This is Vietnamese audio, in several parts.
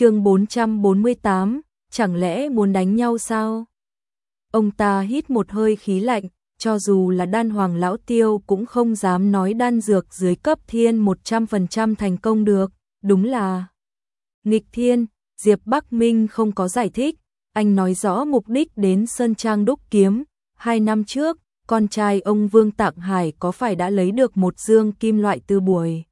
chương 448, chẳng lẽ muốn đánh nhau sao? Ông ta hít một hơi khí lạnh, cho dù là đan hoàng lão tiêu cũng không dám nói đan dược dưới cấp thiên 100% thành công được, đúng là nghịch thiên, Diệp Bắc Minh không có giải thích, anh nói rõ mục đích đến Sơn Trang đúc kiếm, hai năm trước, con trai ông Vương Tạng Hải có phải đã lấy được một dương kim loại từ buổi.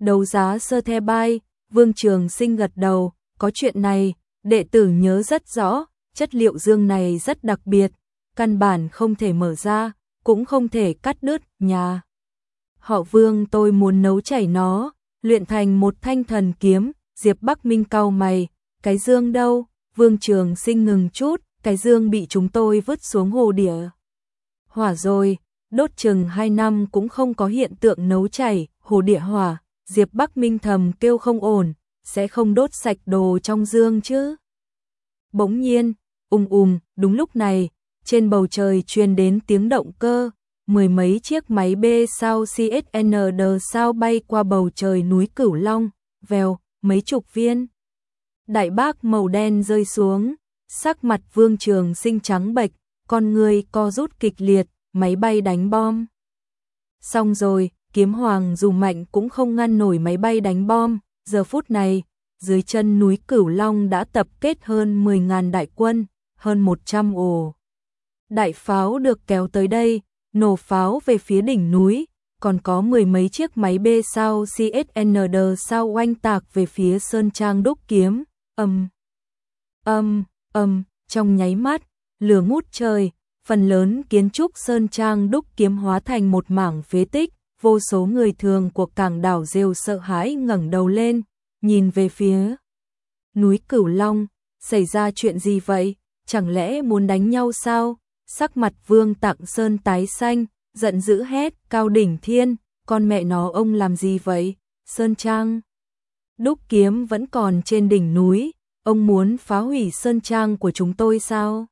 đầu giá sơ the bai, Vương Trường Sinh gật đầu, có chuyện này, đệ tử nhớ rất rõ, chất liệu dương này rất đặc biệt, căn bản không thể mở ra, cũng không thể cắt đứt, nhà. Họ Vương tôi muốn nấu chảy nó, luyện thành một thanh thần kiếm, Diệp Bắc Minh cau mày, cái dương đâu? Vương Trường Sinh ngừng chút, cái dương bị chúng tôi vứt xuống hồ địa. Hỏa rồi, đốt chừng 2 năm cũng không có hiện tượng nấu chảy, hồ địa hỏa, Diệp Bắc Minh thầm kêu không ổn, sẽ không đốt sạch đồ trong dương chứ. Bỗng nhiên, um um, đúng lúc này, trên bầu trời truyền đến tiếng động cơ, mười mấy chiếc máy B sao CSND sao bay qua bầu trời núi Cửu Long, vèo, mấy chục viên. Đại bác màu đen rơi xuống, sắc mặt vương trường sinh trắng bệch, con người co rút kịch liệt, máy bay đánh bom. Xong rồi, kiếm hoàng dù mạnh cũng không ngăn nổi máy bay đánh bom, giờ phút này, dưới chân núi Cửu Long đã tập kết hơn 10.000 đại quân, hơn 100 ồ. Đại pháo được kéo tới đây, nổ pháo về phía đỉnh núi, còn có mười mấy chiếc máy B sao CSND sao oanh tạc về phía Sơn Trang đúc kiếm, âm, âm, âm, trong nháy mắt, lửa ngút trời, phần lớn kiến trúc Sơn Trang đúc kiếm hóa thành một mảng phế tích, vô số người thường của cảng đảo rêu sợ hãi ngẩng đầu lên, nhìn về phía núi Cửu Long, xảy ra chuyện gì vậy, chẳng lẽ muốn đánh nhau sao? Sắc mặt Vương Tặng Sơn tái xanh, giận dữ hét, cao đỉnh thiên, con mẹ nó ông làm gì vậy? Sơn Trang Đúc kiếm vẫn còn trên đỉnh núi, ông muốn phá hủy Sơn Trang của chúng tôi sao?